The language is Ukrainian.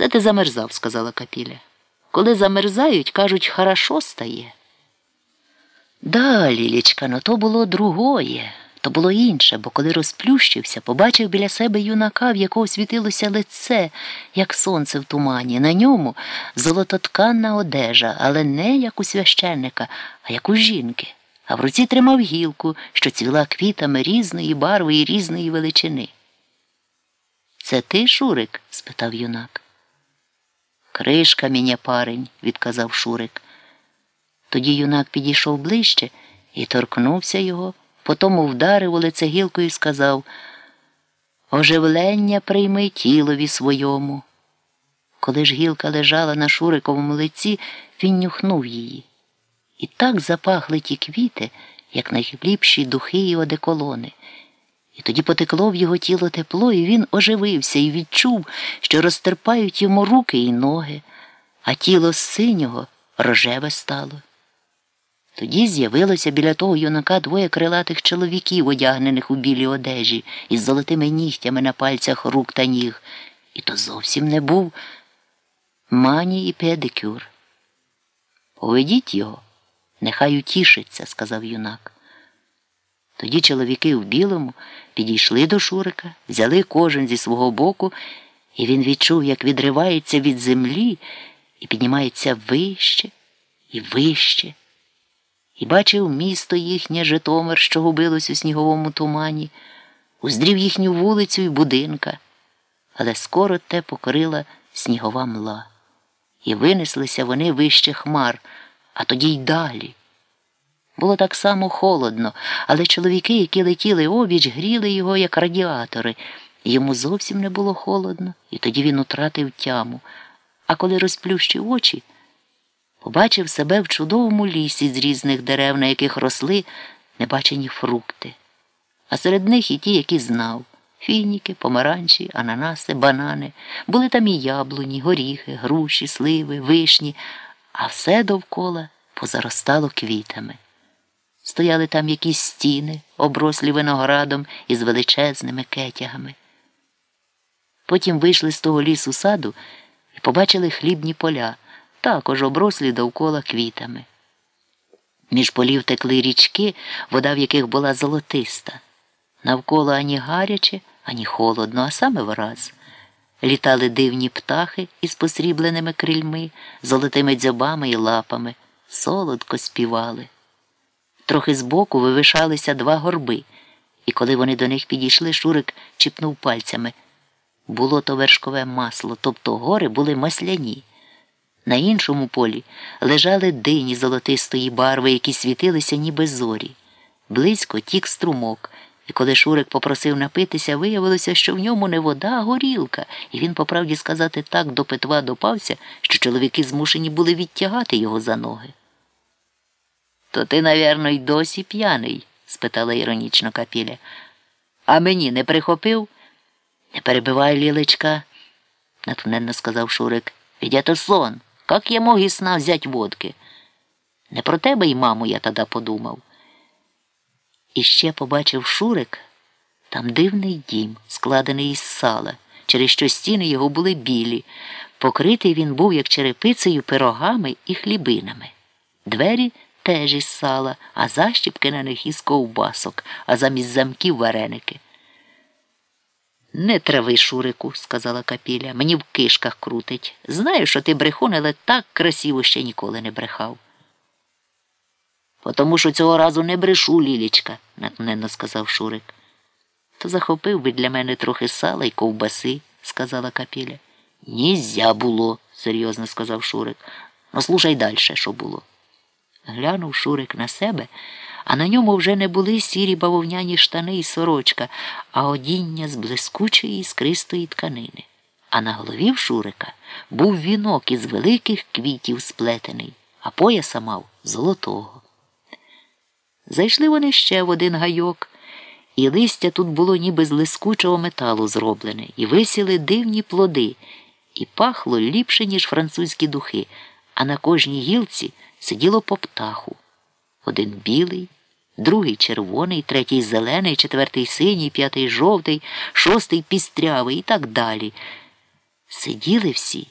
Це ти замерзав, сказала Капіля. Коли замерзають, кажуть, хорошо стає. Да, Лілічка, но то було другое, то було інше, бо коли розплющився, побачив біля себе юнака, в якого світилося лице, як сонце в тумані. На ньому золототканна одежа, але не як у священника, а як у жінки. А в руці тримав гілку, що цвіла квітами різної барви і різної величини. Це ти, Шурик? спитав юнак. Кришка міня парень, відказав Шурик. Тоді юнак підійшов ближче і торкнувся його, потому вдарив у лице гілкою і сказав Оживлення прийми тілові своєму. Коли ж гілка лежала на Шуриковому лиці, він нюхнув її. І так запахли ті квіти, як найліпші духи і одеколони. І тоді потекло в його тіло тепло, і він оживився і відчув, що розтерпають йому руки і ноги, а тіло синього рожеве стало. Тоді з'явилося біля того юнака двоє крилатих чоловіків, одягнених у білій одежі, із золотими нігтями на пальцях рук та ніг. І то зовсім не був мані і педикюр. Поведіть його, нехай утішиться, сказав юнак. Тоді чоловіки в білому підійшли до Шурика, взяли кожен зі свого боку, і він відчув, як відривається від землі і піднімається вище і вище. І бачив місто їхнє Житомир, що губилось у сніговому тумані, уздрів їхню вулицю і будинка, але скоро те покорила снігова мла. І винеслися вони вище хмар, а тоді й далі. Було так само холодно, але чоловіки, які летіли обіч, гріли його, як радіатори. Йому зовсім не було холодно, і тоді він утратив тяму. А коли розплющив очі, побачив себе в чудовому лісі з різних дерев, на яких росли небачені фрукти. А серед них і ті, які знав фініки, помаранчі, ананаси, банани. Були там і яблуні, горіхи, груші, сливи, вишні, а все довкола позаростало квітами. Стояли там якісь стіни, оброслі виноградом із величезними кетягами. Потім вийшли з того лісу саду і побачили хлібні поля, також оброслі довкола квітами. Між полів текли річки, вода в яких була золотиста. Навколо ані гаряче, ані холодно, а саме враз. Літали дивні птахи із посрібленими крильми, золотими дзьобами і лапами, солодко співали. Трохи збоку вивишалися два горби, і коли вони до них підійшли, Шурик чіпнув пальцями. Було то вершкове масло, тобто гори були масляні. На іншому полі лежали дині золотистої барви, які світилися, ніби зорі. Близько тік струмок, і коли Шурик попросив напитися, виявилося, що в ньому не вода, а горілка, і він, по правді сказати, так до петва допався, що чоловіки змушені були відтягати його за ноги. То ти, навірно, й досі п'яний? спитала іронічно Капіля. А мені не прихопив? Не перебивай, лілечка, натхненно сказав Шурик. Ведь это сон. Как я мог із сна взять водки? Не про тебе й маму я тоді подумав. І ще побачив Шурик там дивний дім, складений із сала, через що стіни його були білі. Покритий він був, як черепицею, пирогами і хлібинами. Двері теж із сала, а защіпки на них із ковбасок, а замість замків вареники. Не трави, Шурику, сказала Капіля, мені в кишках крутить. Знаю, що ти брехун, але так красиво ще ніколи не брехав. Потому що цього разу не брешу, Лілічка, натхненно сказав Шурик. То захопив би для мене трохи сала й ковбаси, сказала Капіля. Нізя було, серйозно сказав Шурик. Ну слушай далі, що було. Глянув Шурик на себе, а на ньому вже не були сірі бавовняні штани і сорочка, а одіння з блискучої іскристої тканини. А на голові в Шурика був вінок із великих квітів сплетений, а пояса мав золотого. Зайшли вони ще в один гайок, і листя тут було ніби з лискучого металу зроблене, і висіли дивні плоди, і пахло ліпше, ніж французькі духи, а на кожній гілці сиділо по птаху. Один білий, другий червоний, третій зелений, четвертий синій, п'ятий жовтий, шостий пістрявий і так далі. Сиділи всі